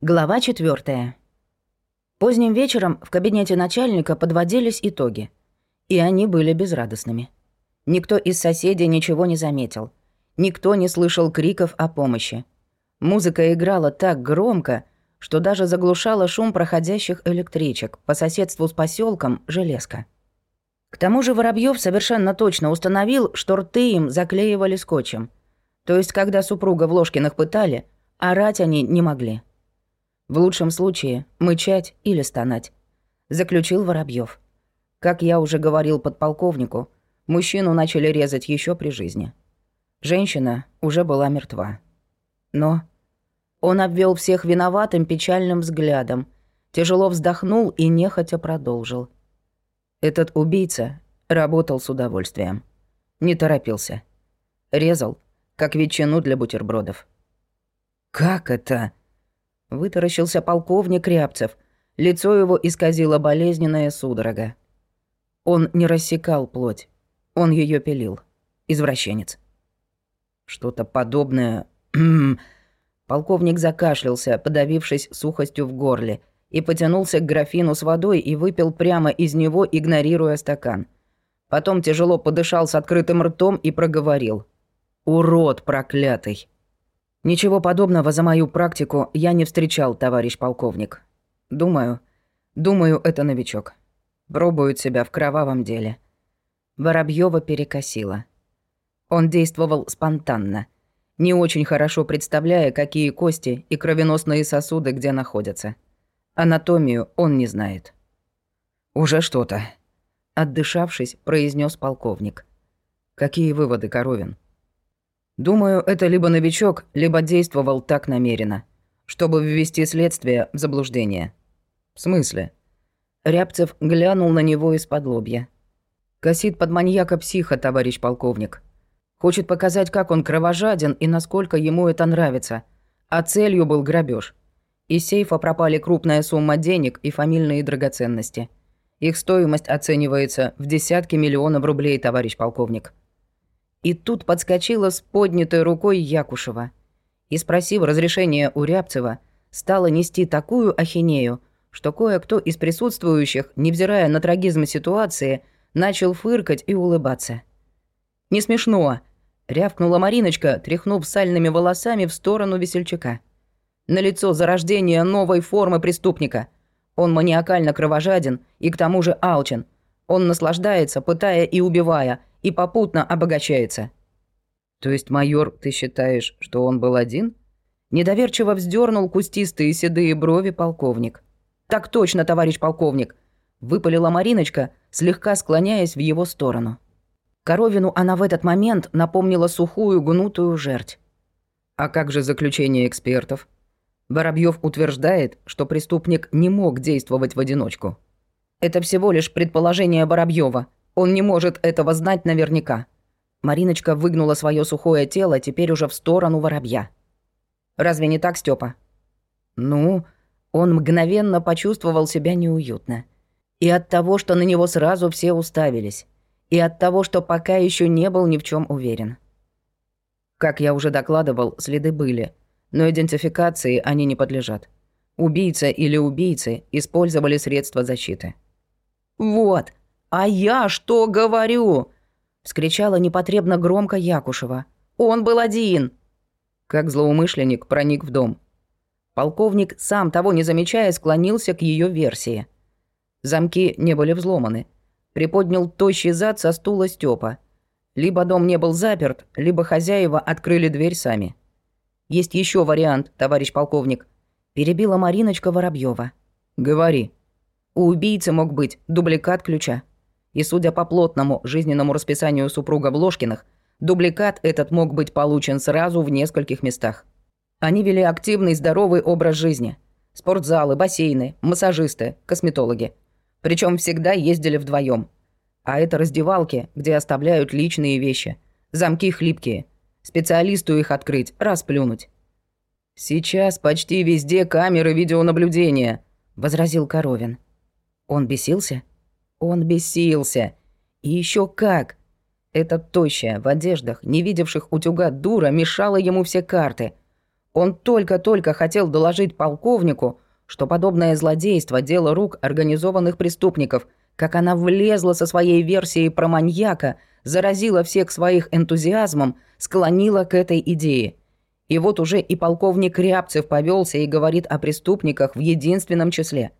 Глава 4. Поздним вечером в кабинете начальника подводились итоги. И они были безрадостными. Никто из соседей ничего не заметил. Никто не слышал криков о помощи. Музыка играла так громко, что даже заглушала шум проходящих электричек по соседству с поселком Железка. К тому же Воробьев совершенно точно установил, что рты им заклеивали скотчем. То есть, когда супруга в Ложкиных пытали, орать они не могли. В лучшем случае мычать или стонать. Заключил Воробьев. Как я уже говорил подполковнику, мужчину начали резать еще при жизни. Женщина уже была мертва. Но он обвел всех виноватым печальным взглядом, тяжело вздохнул и нехотя продолжил. Этот убийца работал с удовольствием. Не торопился. Резал, как ветчину для бутербродов. «Как это?» Вытаращился полковник Рябцев. Лицо его исказило болезненная судорога. Он не рассекал плоть. Он ее пилил. Извращенец. Что-то подобное... Полковник закашлялся, подавившись сухостью в горле, и потянулся к графину с водой и выпил прямо из него, игнорируя стакан. Потом тяжело подышал с открытым ртом и проговорил. «Урод проклятый!» Ничего подобного за мою практику я не встречал, товарищ полковник. Думаю, думаю, это новичок. Пробует себя в кровавом деле. Воробьева перекосила. Он действовал спонтанно, не очень хорошо представляя, какие кости и кровеносные сосуды где находятся. Анатомию он не знает. «Уже что-то», — отдышавшись, произнес полковник. «Какие выводы, Коровин?» Думаю, это либо новичок, либо действовал так намеренно, чтобы ввести следствие в заблуждение. В смысле? Рябцев глянул на него из-под лобья. Косит под маньяка-психа, товарищ полковник. Хочет показать, как он кровожаден и насколько ему это нравится. А целью был грабеж. Из сейфа пропали крупная сумма денег и фамильные драгоценности. Их стоимость оценивается в десятки миллионов рублей, товарищ полковник. И тут подскочила с поднятой рукой Якушева. И, спросив разрешения у Рябцева, стала нести такую ахинею, что кое-кто из присутствующих, невзирая на трагизм ситуации, начал фыркать и улыбаться. «Не смешно!» — рявкнула Мариночка, тряхнув сальными волосами в сторону весельчака. «На лицо зарождение новой формы преступника. Он маниакально кровожаден и к тому же алчен. Он наслаждается, пытая и убивая, и попутно обогащается. То есть, майор, ты считаешь, что он был один? Недоверчиво вздернул кустистые седые брови полковник. Так точно, товарищ полковник, выпалила Мариночка, слегка склоняясь в его сторону. Коровину она в этот момент напомнила сухую гнутую жерть. А как же заключение экспертов? Воробьев утверждает, что преступник не мог действовать в одиночку. Это всего лишь предположение Воробьева, он не может этого знать наверняка. Мариночка выгнула свое сухое тело теперь уже в сторону воробья. Разве не так, Степа? Ну, он мгновенно почувствовал себя неуютно. И от того, что на него сразу все уставились. И от того, что пока еще не был ни в чем уверен. Как я уже докладывал, следы были, но идентификации они не подлежат. Убийца или убийцы использовали средства защиты. «Вот, «А я что говорю?» — вскричала непотребно громко Якушева. «Он был один!» Как злоумышленник проник в дом. Полковник, сам того не замечая, склонился к ее версии. Замки не были взломаны. Приподнял тощий зад со стула Степа. Либо дом не был заперт, либо хозяева открыли дверь сами. «Есть еще вариант, товарищ полковник», — перебила Мариночка Воробьева. «Говори». У убийцы мог быть дубликат ключа. И судя по плотному жизненному расписанию супруга Ложкиных, дубликат этот мог быть получен сразу в нескольких местах. Они вели активный здоровый образ жизни. Спортзалы, бассейны, массажисты, косметологи. Причем всегда ездили вдвоем. А это раздевалки, где оставляют личные вещи. Замки хлипкие. Специалисту их открыть, расплюнуть. «Сейчас почти везде камеры видеонаблюдения», — возразил Коровин. Он бесился? Он бесился. И еще как. Эта тощая, в одеждах, не видевших утюга дура, мешала ему все карты. Он только-только хотел доложить полковнику, что подобное злодейство – дело рук организованных преступников, как она влезла со своей версией про маньяка, заразила всех своих энтузиазмом, склонила к этой идее. И вот уже и полковник Рябцев повелся и говорит о преступниках в единственном числе.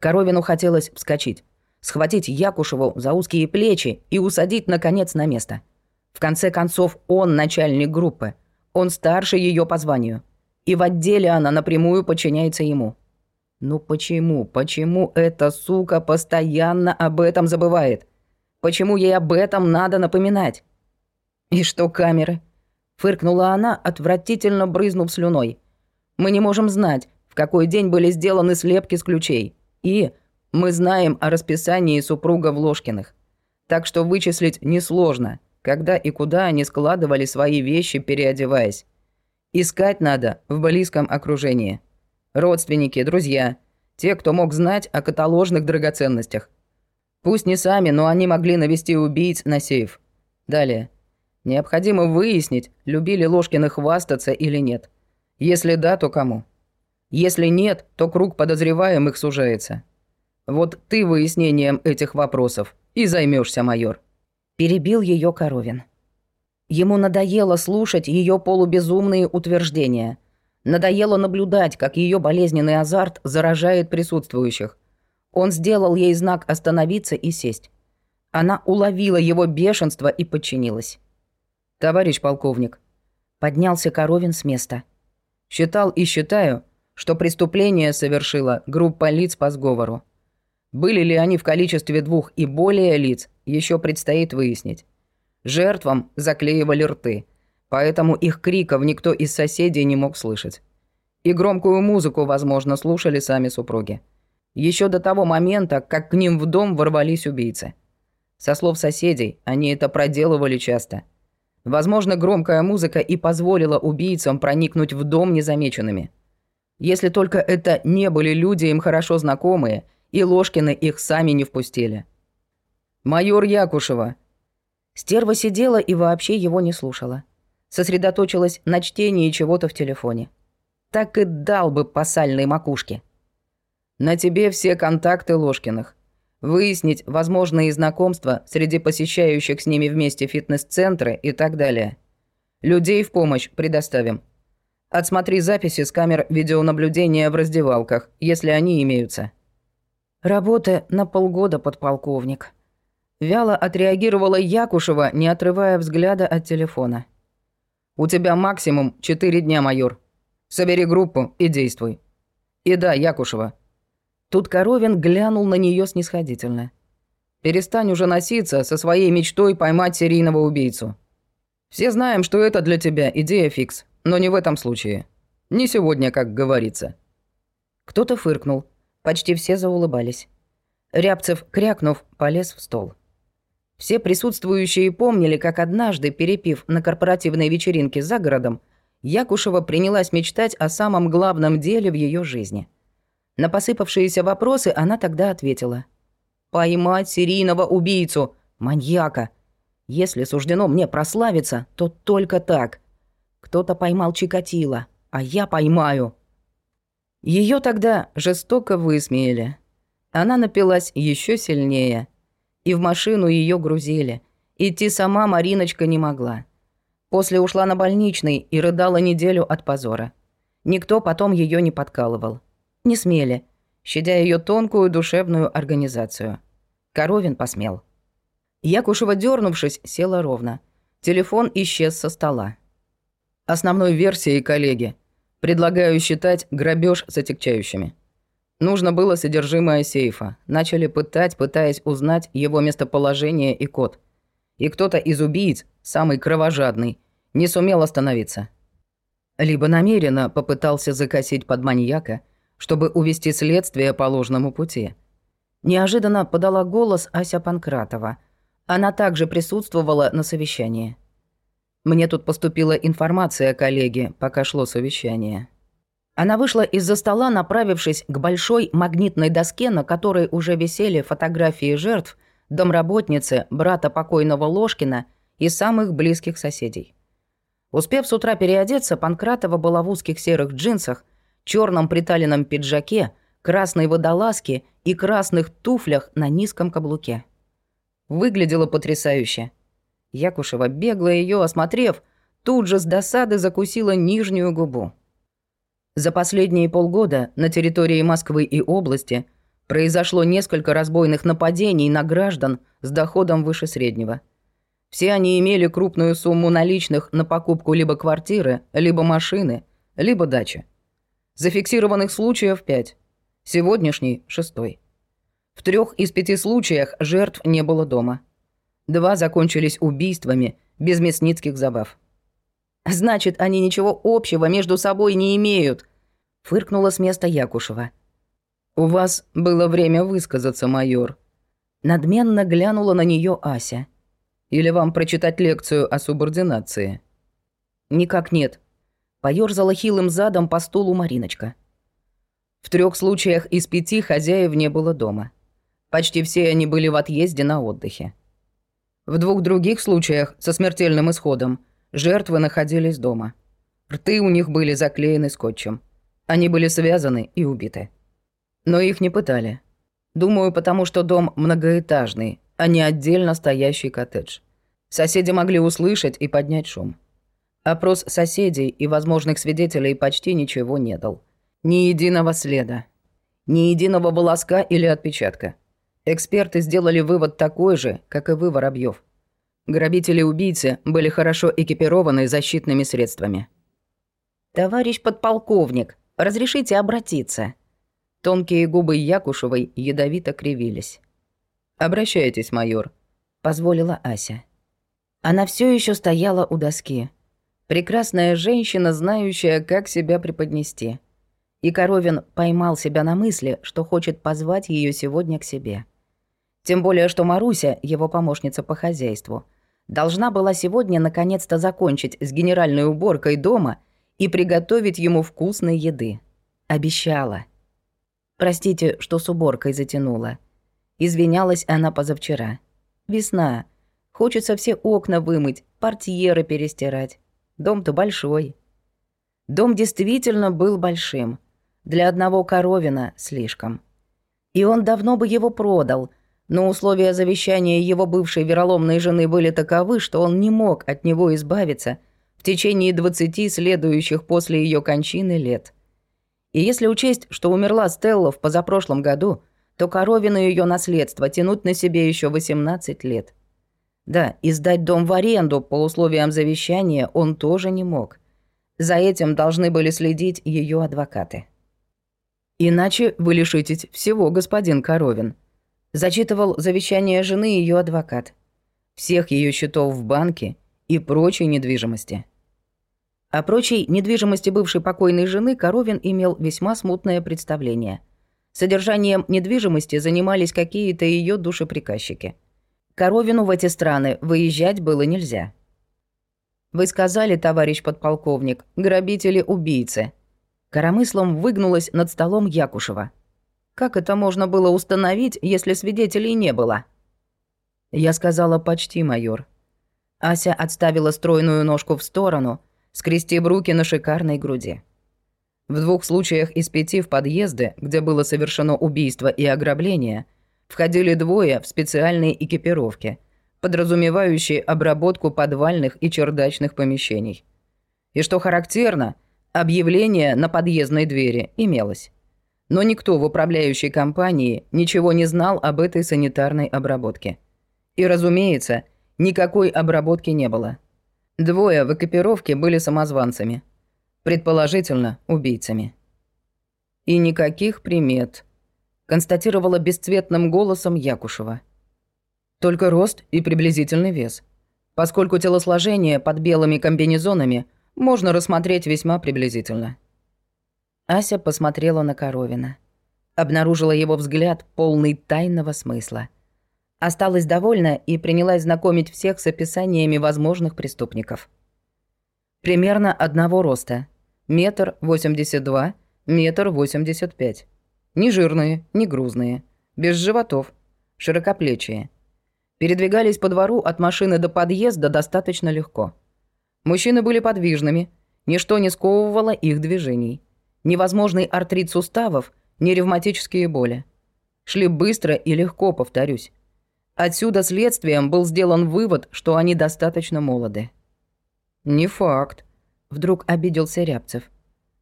Коровину хотелось вскочить, схватить Якушеву за узкие плечи и усадить, наконец, на место. В конце концов, он начальник группы. Он старше ее по званию. И в отделе она напрямую подчиняется ему. Ну почему, почему эта сука постоянно об этом забывает? Почему ей об этом надо напоминать? И что камеры? Фыркнула она, отвратительно брызнув слюной. Мы не можем знать, в какой день были сделаны слепки с ключей. И мы знаем о расписании супруга Ложкиных. Так что вычислить несложно, когда и куда они складывали свои вещи, переодеваясь. Искать надо в близком окружении. Родственники, друзья, те, кто мог знать о каталожных драгоценностях. Пусть не сами, но они могли навести убийц на сейф. Далее. Необходимо выяснить, любили Ложкины хвастаться или нет. Если да, то кому? Если нет, то круг подозреваемых сужается. Вот ты выяснением этих вопросов и займешься, майор. Перебил ее Коровин. Ему надоело слушать ее полубезумные утверждения. Надоело наблюдать, как ее болезненный азарт заражает присутствующих. Он сделал ей знак остановиться и сесть. Она уловила его бешенство и подчинилась. «Товарищ полковник», — поднялся Коровин с места. «Считал и считаю, что преступление совершила группа лиц по сговору. Были ли они в количестве двух и более лиц, еще предстоит выяснить. Жертвам заклеивали рты, поэтому их криков никто из соседей не мог слышать. И громкую музыку, возможно, слушали сами супруги. Еще до того момента, как к ним в дом ворвались убийцы. Со слов соседей, они это проделывали часто. Возможно, громкая музыка и позволила убийцам проникнуть в дом незамеченными. Если только это не были люди им хорошо знакомые – и Ложкины их сами не впустили. «Майор Якушева». Стерва сидела и вообще его не слушала. Сосредоточилась на чтении чего-то в телефоне. Так и дал бы по сальной макушке. «На тебе все контакты Ложкиных. Выяснить возможные знакомства среди посещающих с ними вместе фитнес-центры и так далее. Людей в помощь предоставим. Отсмотри записи с камер видеонаблюдения в раздевалках, если они имеются». Работы на полгода, подполковник. Вяло отреагировала Якушева, не отрывая взгляда от телефона. «У тебя максимум четыре дня, майор. Собери группу и действуй. И да, Якушева». Тут Коровин глянул на нее снисходительно. «Перестань уже носиться со своей мечтой поймать серийного убийцу. Все знаем, что это для тебя идея фикс, но не в этом случае. Не сегодня, как говорится». Кто-то фыркнул. Почти все заулыбались. Рябцев, крякнув, полез в стол. Все присутствующие помнили, как однажды, перепив на корпоративной вечеринке за городом, Якушева принялась мечтать о самом главном деле в ее жизни. На посыпавшиеся вопросы она тогда ответила. «Поймать серийного убийцу, маньяка. Если суждено мне прославиться, то только так. Кто-то поймал Чикатило, а я поймаю». Ее тогда жестоко высмеяли. Она напилась еще сильнее. И в машину ее грузили. Идти сама Мариночка не могла. После ушла на больничный и рыдала неделю от позора. Никто потом ее не подкалывал. Не смели, щадя ее тонкую душевную организацию. Коровин посмел. Якушева, дернувшись, села ровно. Телефон исчез со стола. Основной версией коллеги Предлагаю считать грабеж с отягчающими. Нужно было содержимое сейфа. Начали пытать, пытаясь узнать его местоположение и код. И кто-то из убийц, самый кровожадный, не сумел остановиться. Либо намеренно попытался закосить под маньяка, чтобы увести следствие по ложному пути. Неожиданно подала голос Ася Панкратова. Она также присутствовала на совещании. Мне тут поступила информация, коллеги, пока шло совещание. Она вышла из-за стола, направившись к большой магнитной доске, на которой уже висели фотографии жертв, домработницы, брата покойного Ложкина и самых близких соседей. Успев с утра переодеться, Панкратова была в узких серых джинсах, черном приталенном пиджаке, красной водолазке и красных туфлях на низком каблуке. Выглядела потрясающе. Якушева, бегло ее осмотрев, тут же с досады закусила нижнюю губу. За последние полгода на территории Москвы и области произошло несколько разбойных нападений на граждан с доходом выше среднего. Все они имели крупную сумму наличных на покупку либо квартиры, либо машины, либо дачи. Зафиксированных случаев пять. Сегодняшний – шестой. В трех из пяти случаях жертв не было дома. Два закончились убийствами без мясницких забав. «Значит, они ничего общего между собой не имеют», – фыркнула с места Якушева. «У вас было время высказаться, майор». Надменно глянула на нее Ася. «Или вам прочитать лекцию о субординации?» «Никак нет», – поёрзала хилым задом по стулу Мариночка. В трех случаях из пяти хозяев не было дома. Почти все они были в отъезде на отдыхе. В двух других случаях со смертельным исходом жертвы находились дома. Рты у них были заклеены скотчем. Они были связаны и убиты. Но их не пытали. Думаю, потому что дом многоэтажный, а не отдельно стоящий коттедж. Соседи могли услышать и поднять шум. Опрос соседей и возможных свидетелей почти ничего не дал. Ни единого следа. Ни единого волоска или отпечатка. Эксперты сделали вывод такой же, как и вы, Воробьев. Грабители-убийцы были хорошо экипированы защитными средствами. «Товарищ подполковник, разрешите обратиться?» Тонкие губы Якушевой ядовито кривились. «Обращайтесь, майор», — позволила Ася. Она все еще стояла у доски. Прекрасная женщина, знающая, как себя преподнести. И Коровин поймал себя на мысли, что хочет позвать ее сегодня к себе. Тем более, что Маруся, его помощница по хозяйству, должна была сегодня наконец-то закончить с генеральной уборкой дома и приготовить ему вкусной еды. Обещала. Простите, что с уборкой затянула. Извинялась она позавчера. Весна. Хочется все окна вымыть, портьеры перестирать. Дом-то большой. Дом действительно был большим. Для одного коровина слишком. И он давно бы его продал — но условия завещания его бывшей вероломной жены были таковы, что он не мог от него избавиться в течение 20 следующих после ее кончины лет. И если учесть, что умерла Стелла в позапрошлом году, то коровину ее наследство тянуть на себе еще 18 лет. Да, и сдать дом в аренду по условиям завещания он тоже не мог. За этим должны были следить ее адвокаты. Иначе вы лишитесь всего, господин Коровин, Зачитывал завещание жены ее адвокат. Всех ее счетов в банке и прочей недвижимости. О прочей недвижимости бывшей покойной жены Коровин имел весьма смутное представление. Содержанием недвижимости занимались какие-то ее душеприказчики. Коровину в эти страны выезжать было нельзя. «Вы сказали, товарищ подполковник, грабители-убийцы». Коромыслом выгнулась над столом Якушева – как это можно было установить, если свидетелей не было? Я сказала почти, майор. Ася отставила стройную ножку в сторону, скрестив руки на шикарной груди. В двух случаях из пяти в подъезды, где было совершено убийство и ограбление, входили двое в специальной экипировке, подразумевающие обработку подвальных и чердачных помещений. И что характерно, объявление на подъездной двери имелось. Но никто в управляющей компании ничего не знал об этой санитарной обработке. И, разумеется, никакой обработки не было. Двое в экипировке были самозванцами. Предположительно, убийцами. «И никаких примет», — констатировала бесцветным голосом Якушева. «Только рост и приблизительный вес. Поскольку телосложение под белыми комбинезонами можно рассмотреть весьма приблизительно». Ася посмотрела на Коровина. Обнаружила его взгляд, полный тайного смысла. Осталась довольна и принялась знакомить всех с описаниями возможных преступников. Примерно одного роста. Метр восемьдесят два, метр восемьдесят пять. Не жирные, не грузные. Без животов. Широкоплечие. Передвигались по двору от машины до подъезда достаточно легко. Мужчины были подвижными, ничто не сковывало их движений. Невозможный артрит суставов, ни ревматические боли. Шли быстро и легко, повторюсь. Отсюда следствием был сделан вывод, что они достаточно молоды. «Не факт», — вдруг обиделся Рябцев.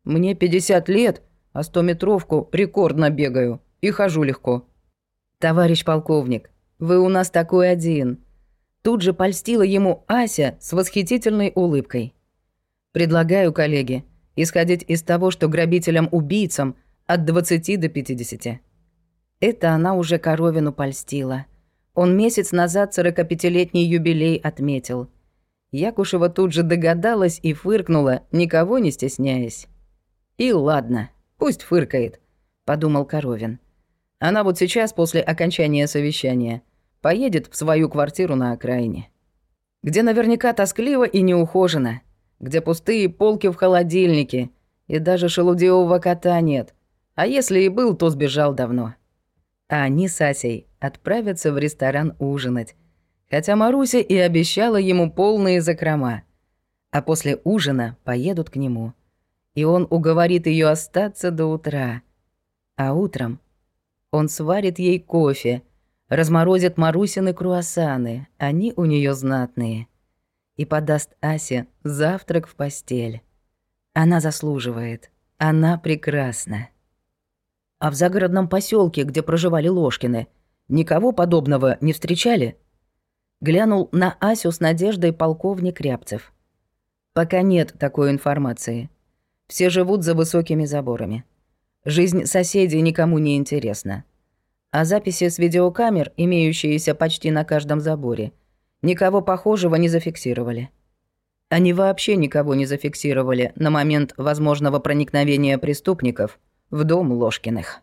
«Мне 50 лет, а стометровку рекордно бегаю и хожу легко». «Товарищ полковник, вы у нас такой один». Тут же польстила ему Ася с восхитительной улыбкой. «Предлагаю, коллеги, исходить из того, что грабителям-убийцам от 20 до 50. Это она уже Коровину польстила. Он месяц назад 45-летний юбилей отметил. Якушева тут же догадалась и фыркнула, никого не стесняясь. «И ладно, пусть фыркает», — подумал Коровин. «Она вот сейчас, после окончания совещания, поедет в свою квартиру на окраине, где наверняка тоскливо и неухожено, где пустые полки в холодильнике, и даже шелудевого кота нет, а если и был, то сбежал давно. А они с Асей отправятся в ресторан ужинать, хотя Маруся и обещала ему полные закрома. А после ужина поедут к нему. И он уговорит ее остаться до утра. А утром он сварит ей кофе, разморозит Марусины круассаны, они у нее знатные, и подаст Асе завтрак в постель. Она заслуживает, она прекрасна. А в загородном поселке, где проживали Ложкины, никого подобного не встречали? Глянул на Асю с надеждой полковник Рябцев. Пока нет такой информации. Все живут за высокими заборами. Жизнь соседей никому не интересна. А записи с видеокамер, имеющиеся почти на каждом заборе, никого похожего не зафиксировали. Они вообще никого не зафиксировали на момент возможного проникновения преступников – в дом Ложкиных.